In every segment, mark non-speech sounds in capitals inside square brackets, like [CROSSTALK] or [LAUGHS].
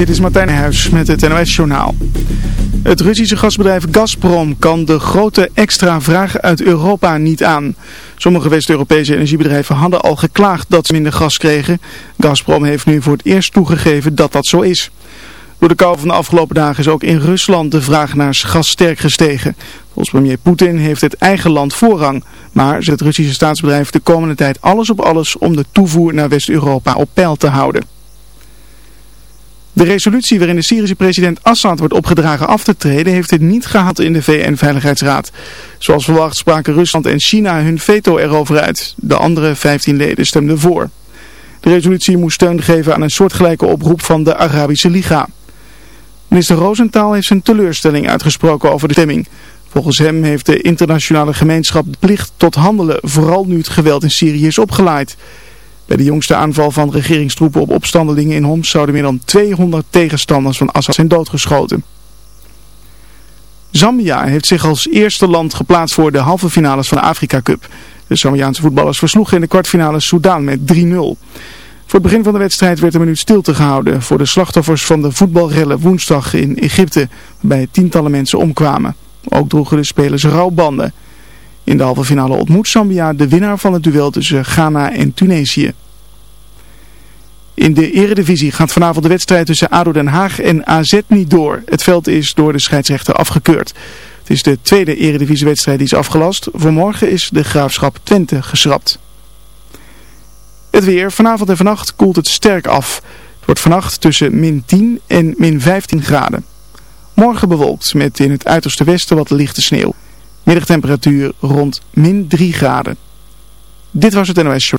Dit is Martijn Huis met het NOS-journaal. Het Russische gasbedrijf Gazprom kan de grote extra vraag uit Europa niet aan. Sommige West-Europese energiebedrijven hadden al geklaagd dat ze minder gas kregen. Gazprom heeft nu voor het eerst toegegeven dat dat zo is. Door de kou van de afgelopen dagen is ook in Rusland de vraag naar gas sterk gestegen. Volgens premier Poetin heeft het eigen land voorrang. Maar zet het Russische staatsbedrijf de komende tijd alles op alles om de toevoer naar West-Europa op peil te houden. De resolutie waarin de Syrische president Assad wordt opgedragen af te treden heeft het niet gehad in de VN-veiligheidsraad. Zoals verwacht spraken Rusland en China hun veto erover uit. De andere 15 leden stemden voor. De resolutie moest steun geven aan een soortgelijke oproep van de Arabische Liga. Minister Rosenthal heeft zijn teleurstelling uitgesproken over de stemming. Volgens hem heeft de internationale gemeenschap de plicht tot handelen, vooral nu het geweld in Syrië is opgeleid. Bij de jongste aanval van regeringstroepen op opstandelingen in Homs zouden meer dan 200 tegenstanders van Assad zijn doodgeschoten. Zambia heeft zich als eerste land geplaatst voor de halve finales van de Afrika Cup. De Zambiaanse voetballers versloegen in de kwartfinale Soudaan met 3-0. Voor het begin van de wedstrijd werd een minuut stilte gehouden voor de slachtoffers van de voetbalrellen woensdag in Egypte, waarbij tientallen mensen omkwamen. Ook droegen de spelers rouwbanden. In de halve finale ontmoet Zambia de winnaar van het duel tussen Ghana en Tunesië. In de eredivisie gaat vanavond de wedstrijd tussen ADO Den Haag en AZ niet door. Het veld is door de scheidsrechter afgekeurd. Het is de tweede eredivisiewedstrijd die is afgelast. Voor morgen is de Graafschap Twente geschrapt. Het weer. Vanavond en vannacht koelt het sterk af. Het wordt vannacht tussen min 10 en min 15 graden. Morgen bewolkt met in het uiterste westen wat lichte sneeuw. Middagtemperatuur rond min 3 graden. Dit was het NOS Show.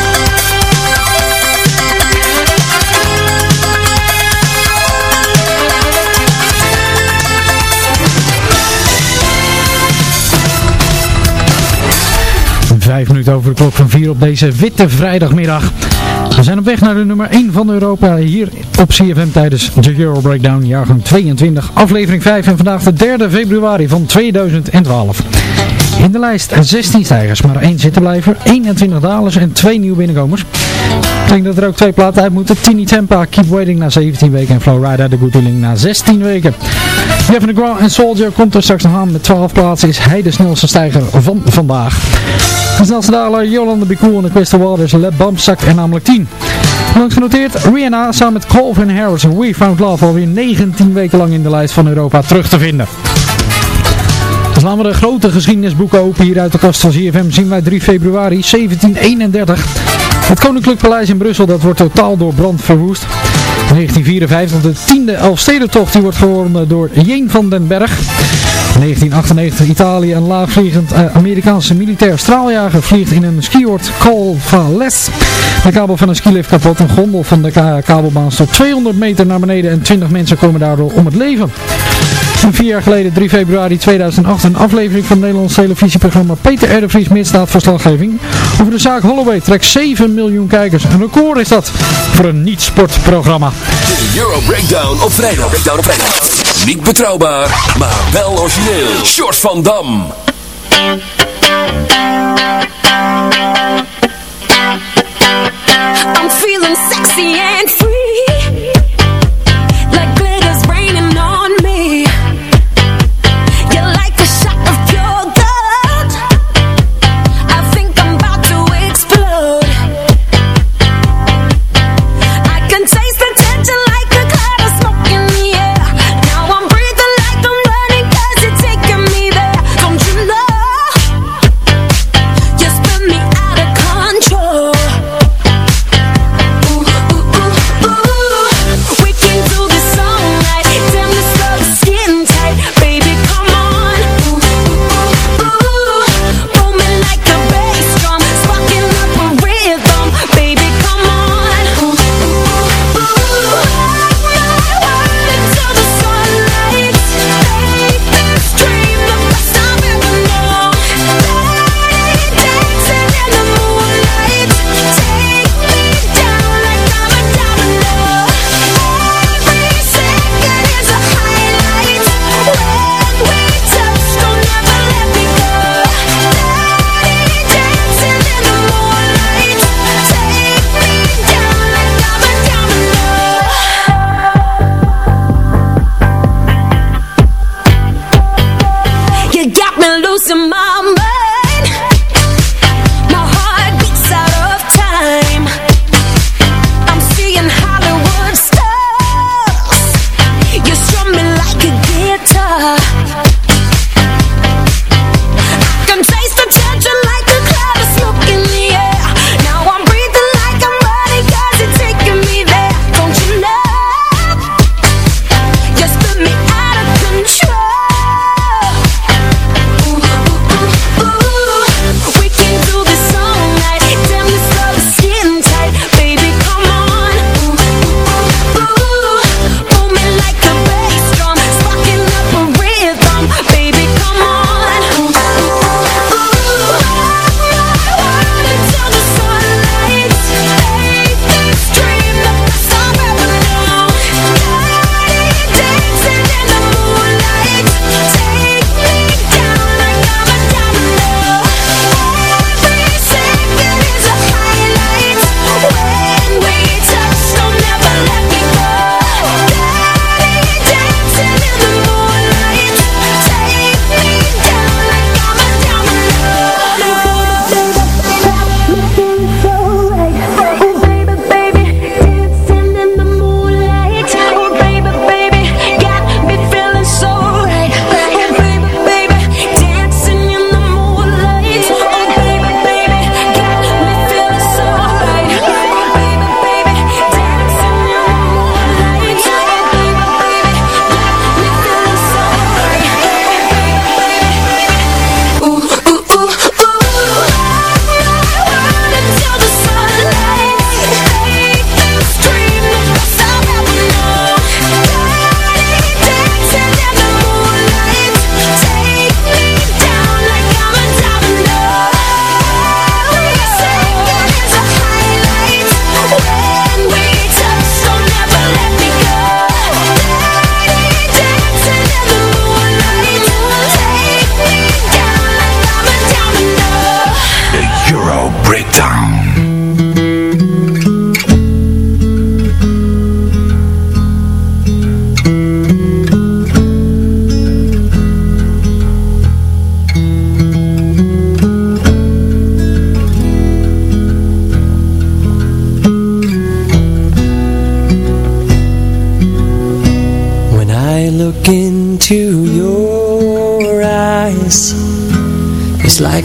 Vijf minuten over de klok van vier op deze witte vrijdagmiddag. We zijn op weg naar de nummer 1 van Europa hier op CFM tijdens de Euro Breakdown jaargang 22, aflevering 5 en vandaag de 3 februari van 2012. In de lijst 16 stijgers, maar één zittenblijver, 21 dalers en twee nieuwe binnenkomers. Ik denk dat er ook twee platen uit moeten. Tini Tempa, Keep Waiting na 17 weken en Flowrider, de Good Feeling na 16 weken. De Grand en Soldier komt er straks nog aan. Met 12 plaatsen is hij de snelste stijger van vandaag. De snelste daler Jolanda Bicool en de Crystal Waters Lab Bump zakt er namelijk 10. Langs genoteerd, Rihanna samen met Calvin Harris en We Found Love alweer 19 weken lang in de lijst van Europa terug te vinden. Dus laten we de grote geschiedenisboeken open hier uit de kast van ZFM. Zien wij 3 februari 1731. Het Koninklijk Paleis in Brussel dat wordt totaal door brand verwoest. 1954 de tiende Elfstedentocht die wordt gewonnen door Jeen van den Berg. 1998 Italië een laagvliegend uh, Amerikaanse militair straaljager vliegt in een skioord Col Vales. De kabel van een skilift kapot, een gondel van de ka kabelbaan stort 200 meter naar beneden en 20 mensen komen daardoor om het leven. Vier jaar geleden, 3 februari 2008, een aflevering van het Nederlands televisieprogramma Peter R. de Vries Misdaadverslaggeving over de zaak Holloway trekt 7 miljoen kijkers. Een record is dat voor een niet-sportprogramma. De Euro Breakdown op vrijdag. Breakdown op vrijdag. Niet betrouwbaar, maar wel origineel. Short van Dam. I'm feeling sexy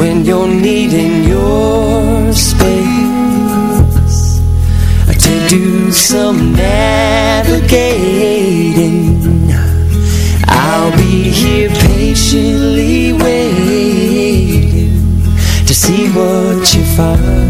when you're needing your space. I to do some navigating. I'll be here patiently waiting to see what you find.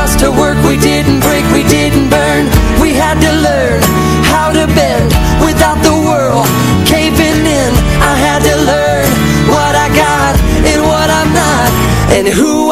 who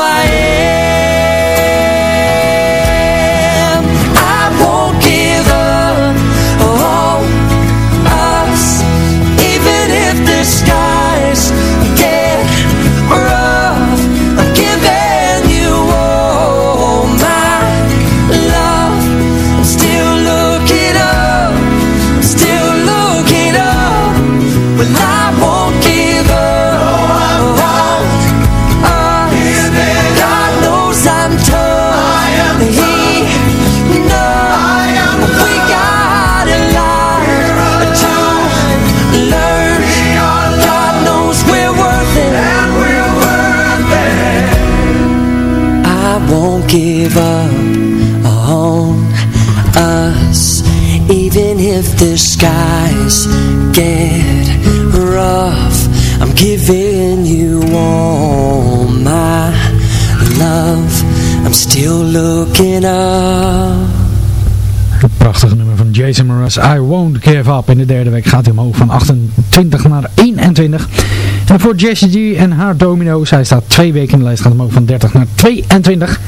skies get rough I'm giving you all my love I'm still looking up Het prachtige nummer van Jason Mraz, I Won't Give Up. In de derde week gaat hij omhoog van 28 naar 21. En voor Jessie G en haar domino's, hij staat twee weken in de lijst, gaat omhoog van 30 naar 22.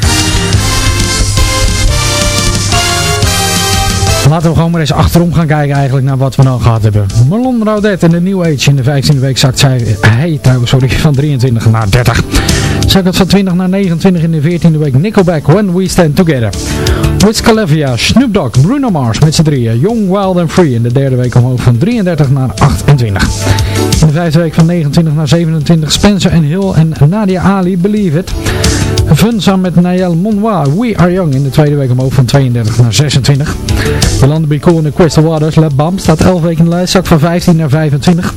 Laten we gewoon maar eens achterom gaan kijken eigenlijk naar wat we nou gehad hebben. Marlon Raudet in de New Age in de 15e week zakt zij, hij trouwens, sorry, [LAUGHS] van 23 naar 30. Zakt het van 20 naar 29 in de 14e week Nickelback, When We Stand Together. Wiz Khalifa, Snoop Dogg, Bruno Mars met z'n drieën. Young, Wild and Free in de derde week omhoog van 33 naar 28. In de vijfde week van 29 naar 27 Spencer en Hill en Nadia Ali, Believe It. Fun samen met Nael Monwa, We Are Young in de tweede week omhoog van 32 naar 26. Jolanda B. Cool de Crystal Waters, Lab Bam staat 11 weken in de lijst, zak van 15 naar 25.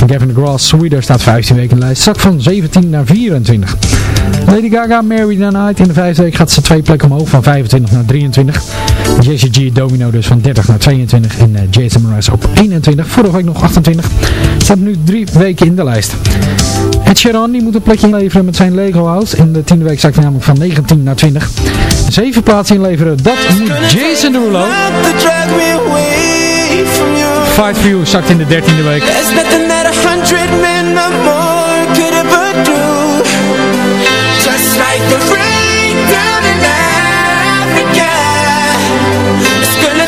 En Gavin DeGrasse, Sweeter staat 15 weken in de lijst, zak van 17 naar 24. Lady Gaga, Mary the Night in de vijfde week gaat ze twee plekken omhoog van 25 naar 23. Jessie G, Domino dus van 30 naar 22 en uh, Jason Mraz op 21. Vorige week nog 28. Staat nu drie weken in de lijst. Ed Sheeran die moet een plekje inleveren met zijn Lego House. In de tiende week zakt hij namelijk van 19 naar 20. Zeven plaatsen inleveren, dat moet Jason Derulo. Fight for You. Zakt in de dertiende week. There's nothing that a hundred men or more could ever do. Just like the rain down in Africa. It's gonna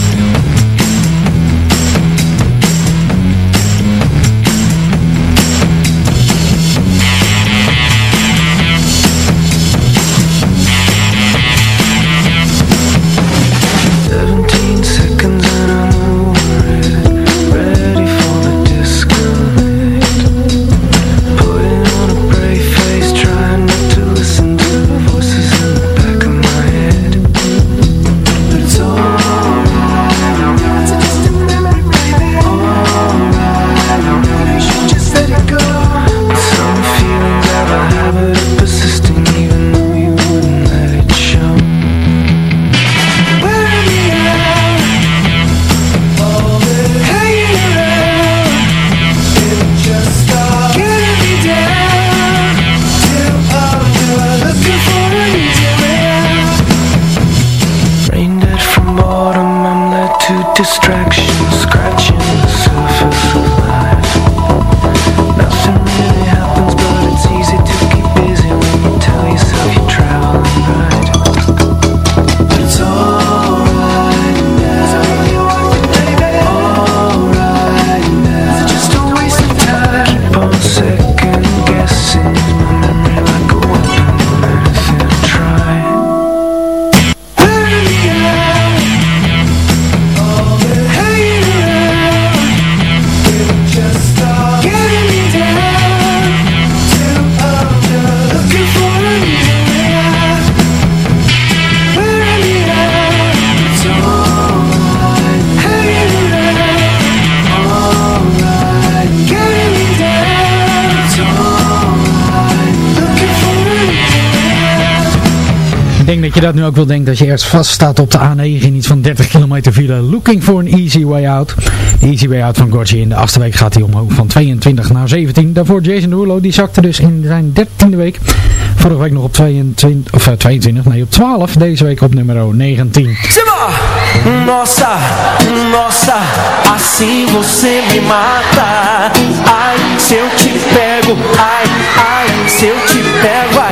Distraction, scratching dat je dat nu ook wel denkt als je eerst vast staat op de A9 in iets van 30 kilometer file. Looking for an easy way out. De easy way out van Gorgie in de achtste week gaat hij omhoog van 22 naar 17. Daarvoor Jason Derulo, die zakte dus in zijn 13e week. Vorige week nog op 22, of eh, 22, nee op 12. Deze week op nummer 19. Simba! Nossa, nossa, assim você me mata. Ai, se eu te pego, ai, ai, se eu te pego, ai,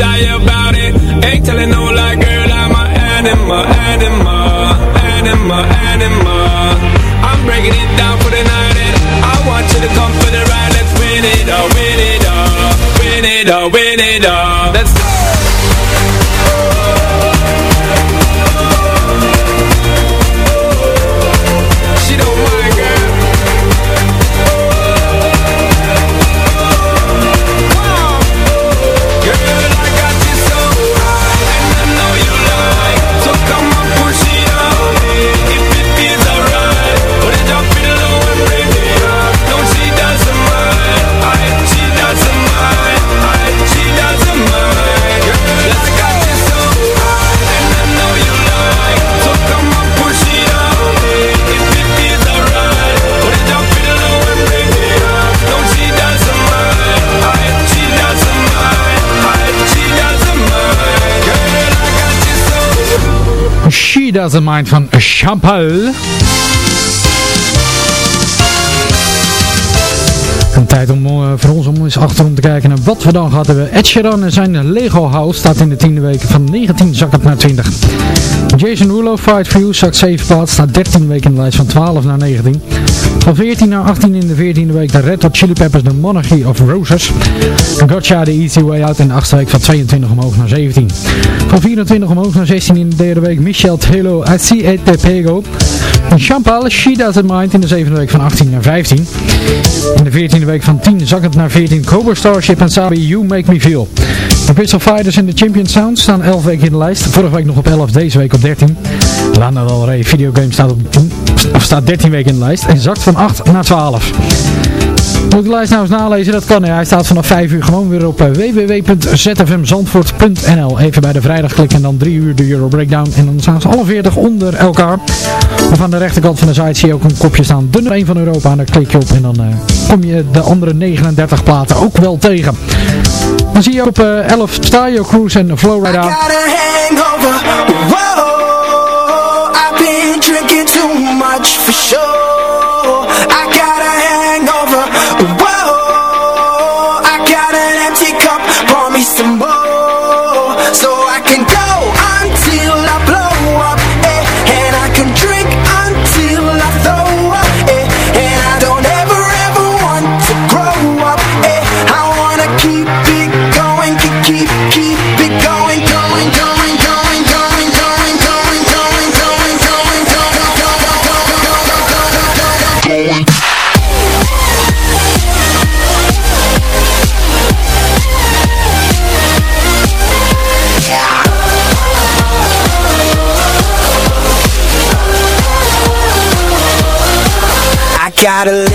shy about it. Ain't telling no lie, girl. I'm a animal, animal, animal, animal. I'm breaking it down for the night, and I want you to come for the ride. Let's win it all, win it all, win it all, win it all. She Doesn't Mind van Champel. Tijd om eh, voor ons om eens achterom te kijken naar wat we dan gehad hebben. Ed en zijn Lego House staat in de tiende week van 19 zak het naar 20. Jason Derulo, Fight For You, zakt 7 plaats, staat 13 weken in de lijst van 12 naar 19. Van 14 naar 18 in de 14e week de Red Hot Chili Peppers, The Monarchy of Roses. Gotcha, The Easy Way Out in de 8e week van 22 omhoog naar 17. Van 24 omhoog naar 16 in de derde week Michel Telo, I See It Te Pego. Champal, She Doesn't Mind in de zevende week van 18 naar 15. In de 14e week van 10 zakkend naar 14 Cobra Starship en Sabi You Make Me Feel. De Crystal Fighters en de Champion Sound staan 11 weken in de lijst. Vorige week nog op 11, deze week op 13. Lana Del Rey Videogame staat, op, of staat 13 weken in de lijst en zakt van 8 naar 12. Moet ik de lijst nou eens nalezen? Dat kan. Ja. Hij staat vanaf 5 uur gewoon weer op eh, www.zfmzandvoort.nl Even bij de vrijdag klikken en dan 3 uur de Euro Breakdown. En dan staan ze alle 40 onder elkaar. Of aan de rechterkant van de site zie je ook een kopje staan. De nummer 1 van Europa. En daar klik je op en dan eh, kom je de andere 39 platen ook wel tegen. Dan zie je op eh 11 Stadio Cruise en Flowrider. Got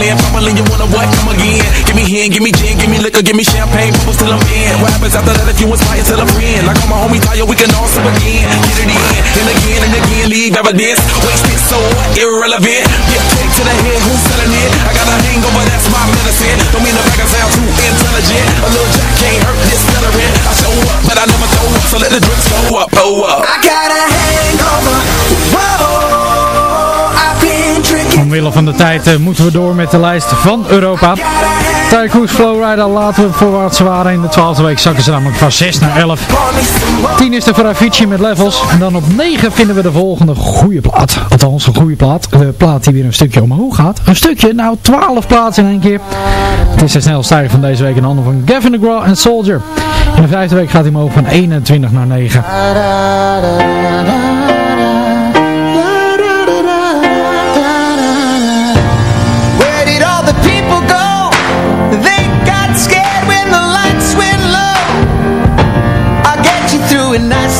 a lamb, you wanna what? Come again. Give me hand, give me gin, give me liquor, give me champagne, bubbles till I'm in. What happens after that if you inspire till a friend? Like all my homies tired, we can all sip again. Get it in, and again and again, leave evidence. Wasted so irrelevant. Get kicked to the head, who's selling it? I got a hangover, that's my medicine. Don't mean to make I sound too intelligent. A little jack can't hurt this celebrant. I show up, but I never throw up, so let the drinks go up, oh up. I got a hangover. Whoa. Omwille van de tijd eh, moeten we door met de lijst van Europa. Tycoons Flowrider laten we voorwaarts waren. In de 12e week zakken ze namelijk van 6 naar 11. 10 is de voor Avicii met Levels. En dan op 9 vinden we de volgende goede plaat. Althans, een goede plaat. De plaat die weer een stukje omhoog gaat. Een stukje, nou 12 plaatsen in één keer. Het is de snelstijger van deze week in handen van Gavin DeGraw en Soldier. In de vijfde week gaat hij omhoog van 21 naar 9.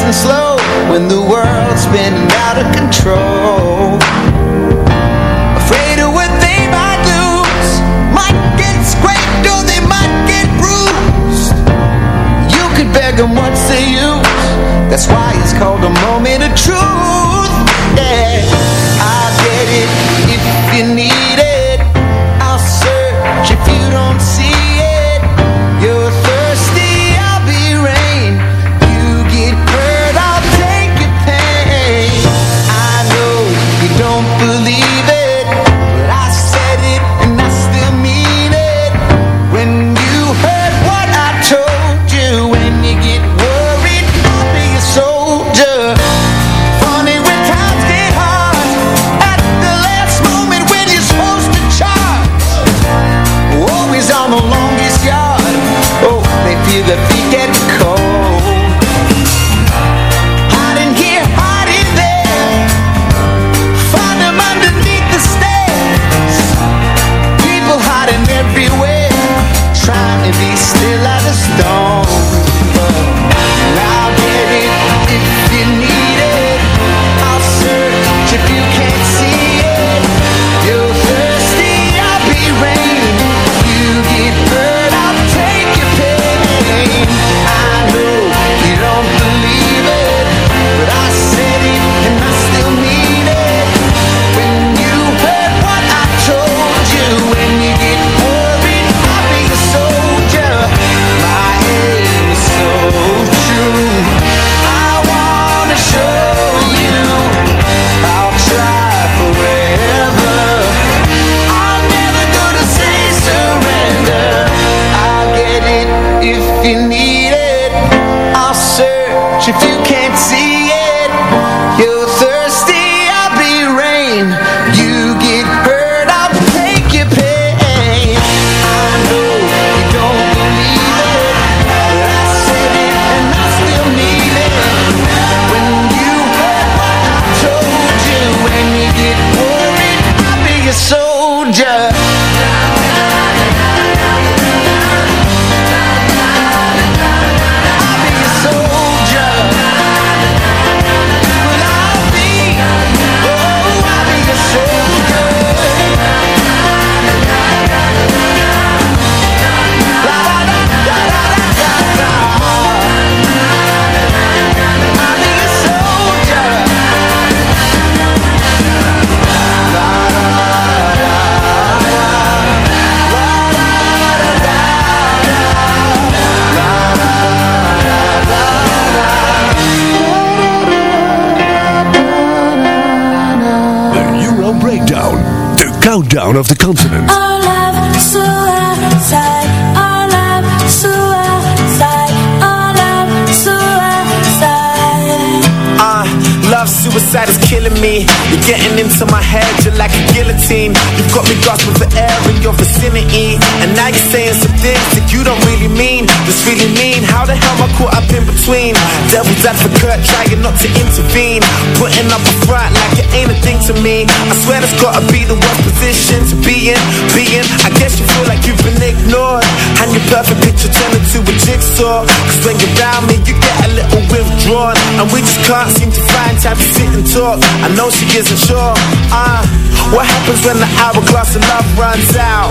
And slow when the world's spinning out of control. Afraid of what they might lose, might get scraped or they might get bruised. You could beg them what's the use? That's why it's called a moment of truth. Suicide is killing me. You're getting into my head, you're like a guillotine. You've got me gasping for air in your vicinity. And now you're saying some things that you don't really mean. This really mean. How the hell am I caught up in between? Devil's advocate, trying not to intervene. Putting up a front ain't a thing to me. I swear that's gotta be the worst position to be in. Being, I guess you feel like you've been ignored. And your perfect picture turned into a jigsaw. Cause when you're around me, you get a little withdrawn. And we just can't seem to find time to sit and talk. I know she isn't sure. Uh, what happens when the hourglass of love runs out?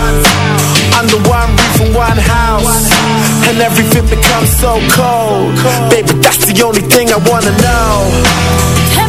Under one roof and one house. And everything becomes so cold. Baby, that's the only thing I wanna know.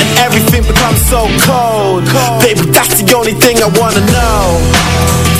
And everything becomes so cold. Baby, that's the only thing I wanna know.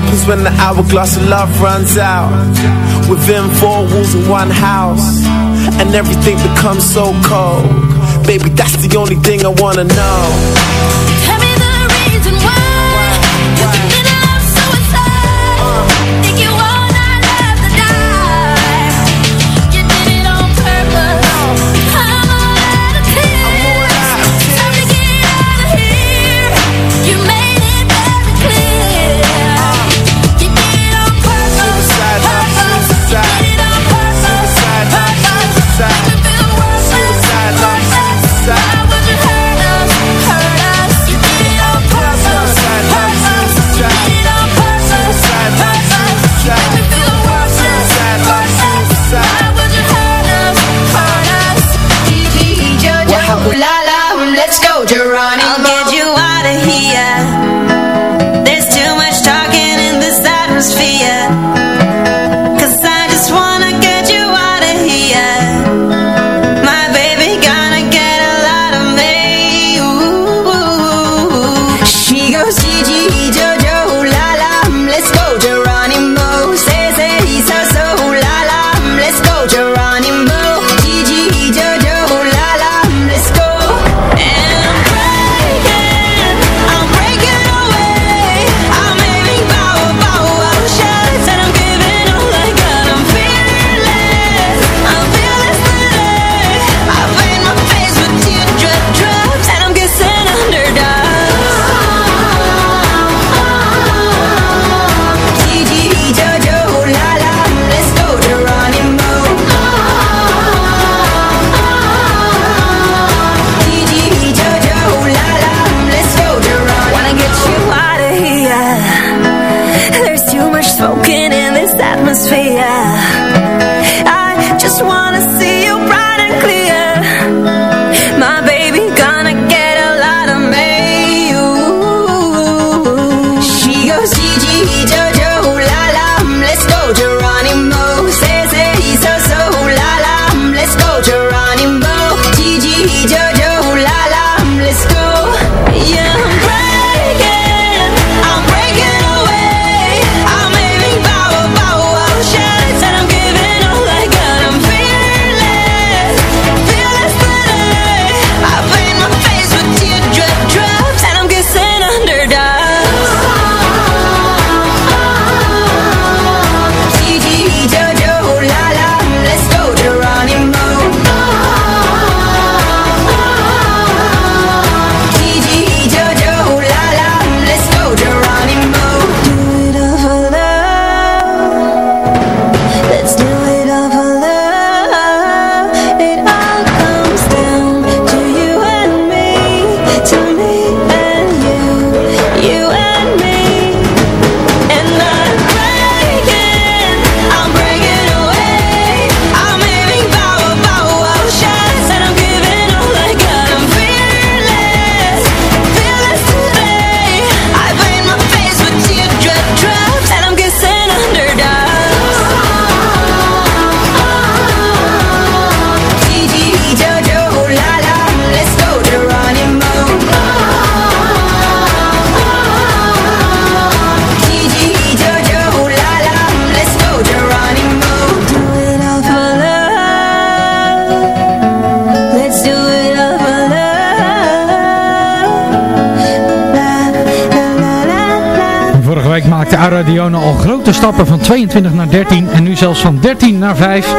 Happens when the hourglass of love runs out? Within four walls in one house. And everything becomes so cold. Baby, that's the only thing I wanna know. Tell me the reason why week maakte de al grote stappen van 22 naar 13 en nu zelfs van 13 naar 5.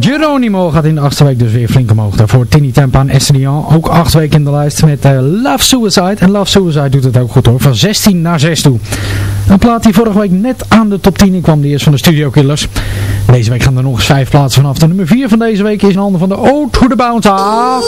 Geronimo gaat in de achtste week dus weer flink omhoog. Daarvoor Tini Tempa en Esther ook acht weken in de lijst met eh, Love Suicide. En Love Suicide doet het ook goed hoor, van 16 naar 6 toe. Een plaat die vorige week net aan de top 10 kwam, die is van de Studio Killers. Deze week gaan er nog eens vijf plaatsen vanaf. De nummer 4 van deze week is in handen van de Old to the Bouncer. Ah.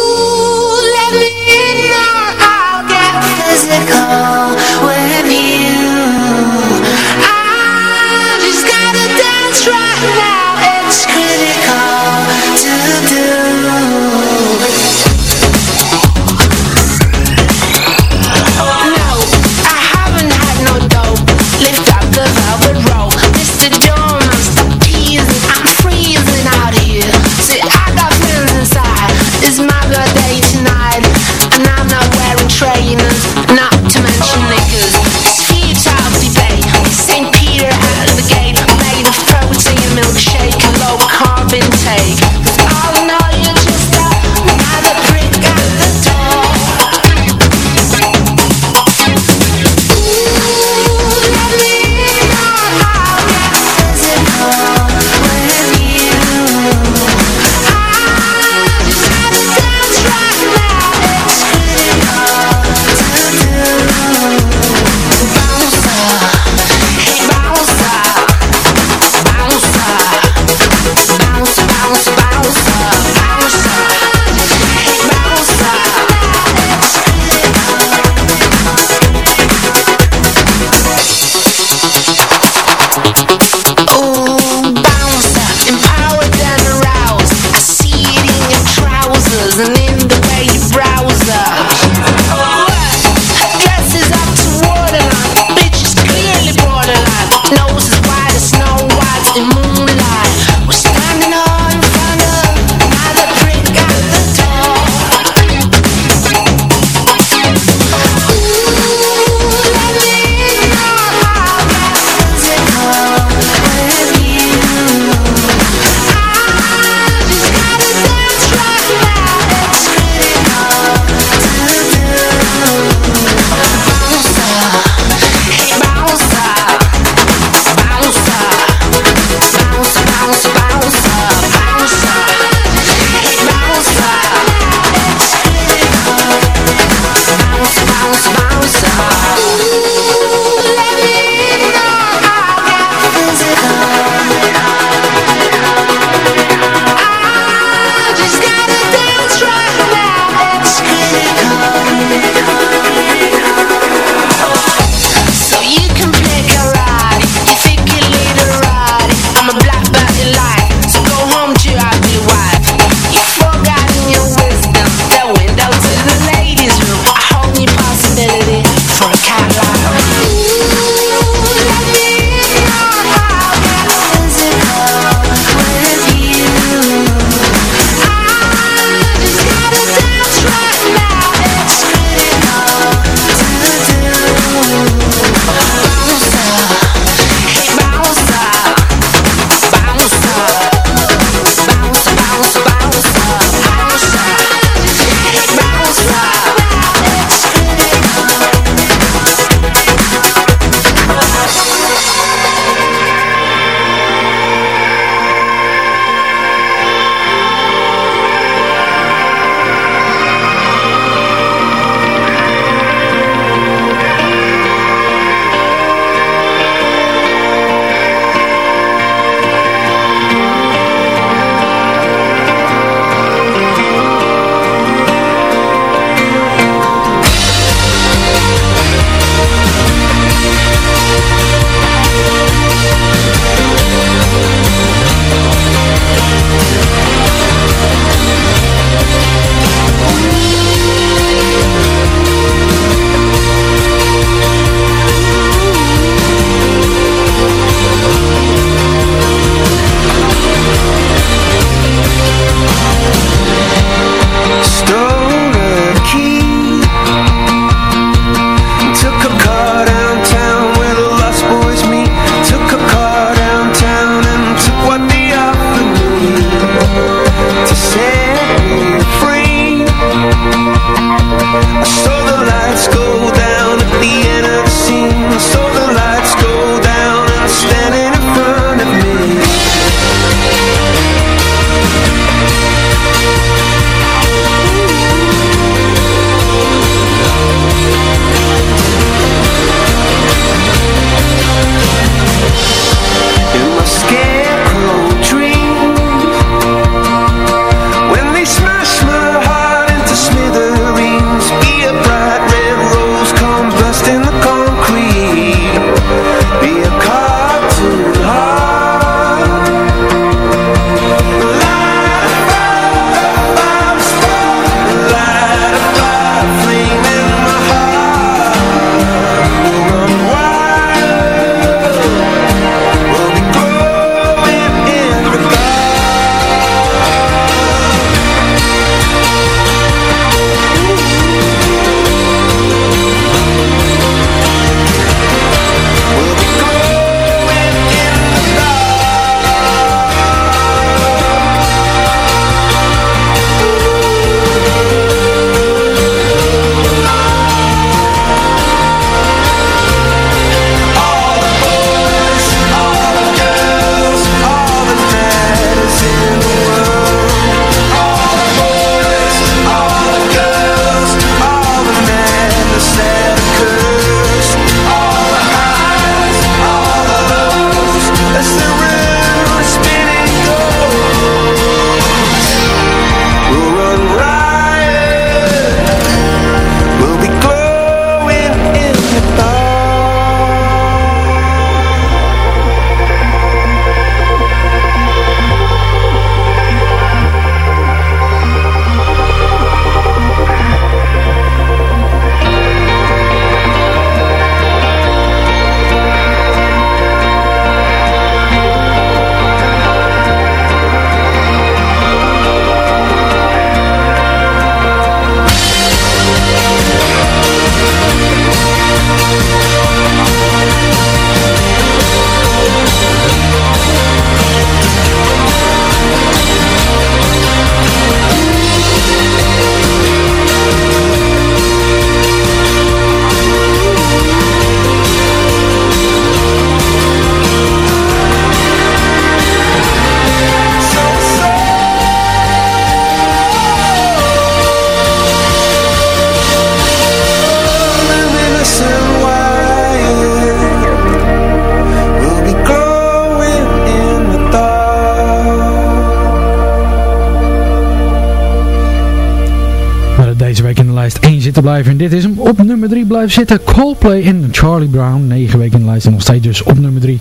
Zitten blijven. En dit is hem op nummer 3 blijven zitten. Coldplay en Charlie Brown. 9 weken in de lijst en nog steeds dus op nummer 3.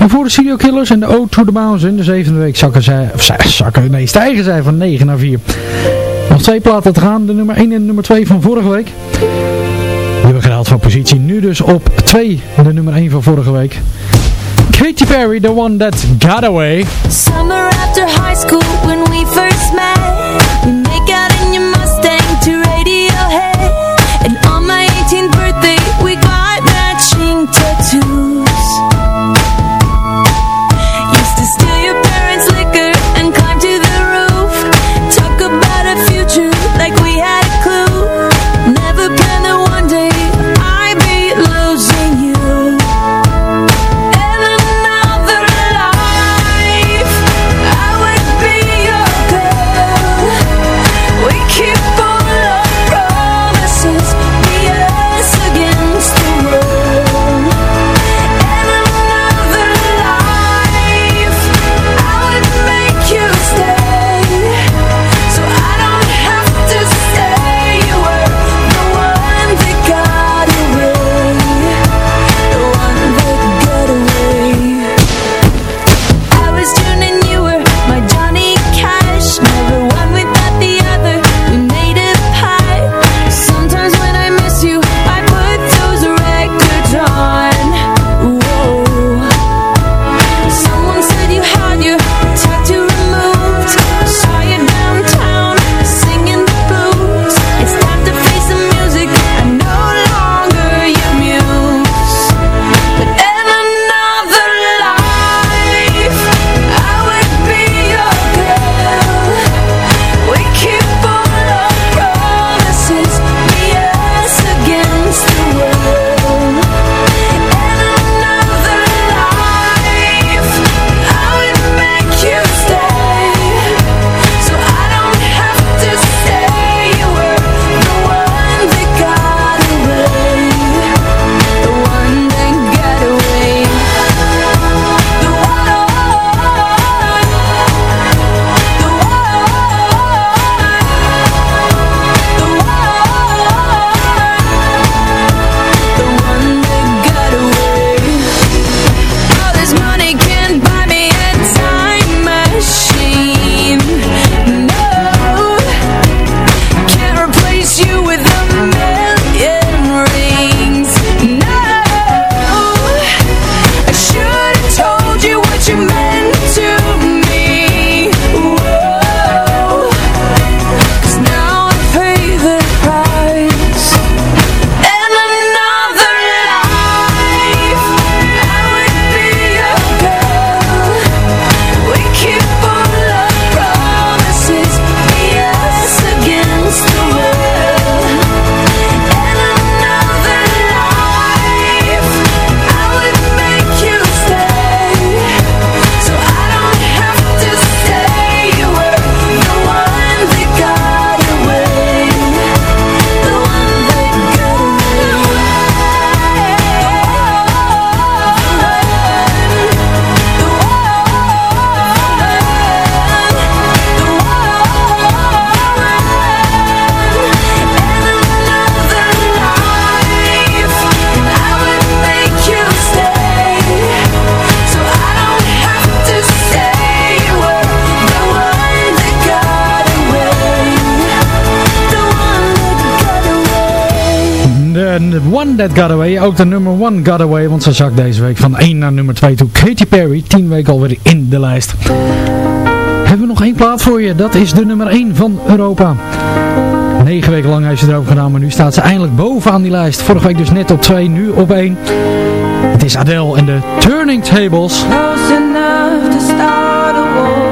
En voor de Studio Killers en de Ode to the Mountains in de zevende week zakken zij, of zij, zakken, nee, stijgen zij van 9 naar 4. Nog twee platen te gaan, de nummer 1 en de nummer 2 van vorige week. Die hebben gehaald van positie. Nu dus op 2, de nummer 1 van vorige week. Katy Perry, the one that got away. Summer after high school when we first met We make out That Got Away, ook de nummer One Got Away, want ze zakt deze week van 1 naar nummer 2 toe. Katy Perry, 10 weken alweer in de lijst. Hebben we nog één plaat voor je, dat is de nummer 1 van Europa. 9 weken lang heeft ze erover gedaan, maar nu staat ze eindelijk bovenaan die lijst. Vorige week dus net op 2, nu op 1. Het is Adele en de Turning Tables. Close enough to start.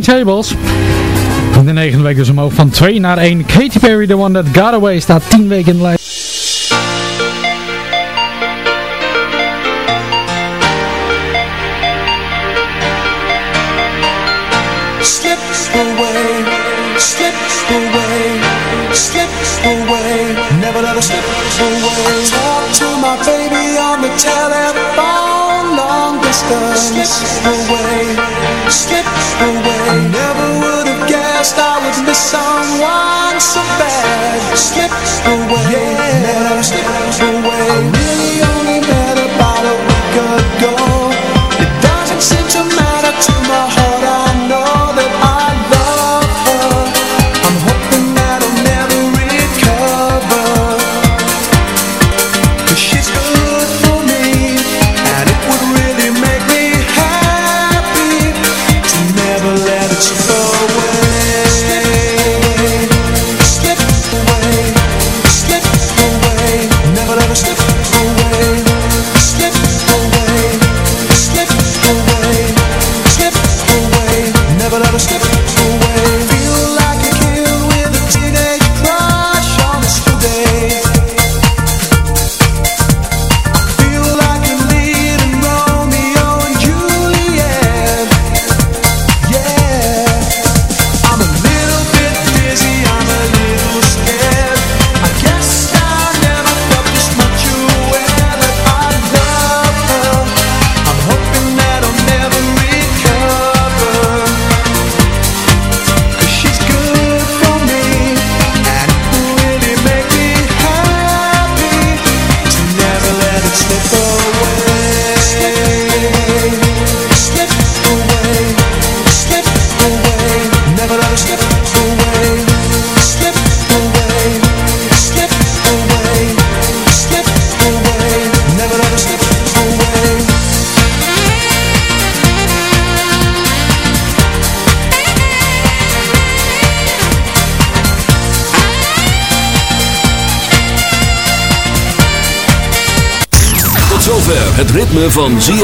Tables. In de negende week dus omhoog van 2 naar 1. Katy Perry, The One That Got Away, staat 10 weken in de lijst. slips away, never slips away.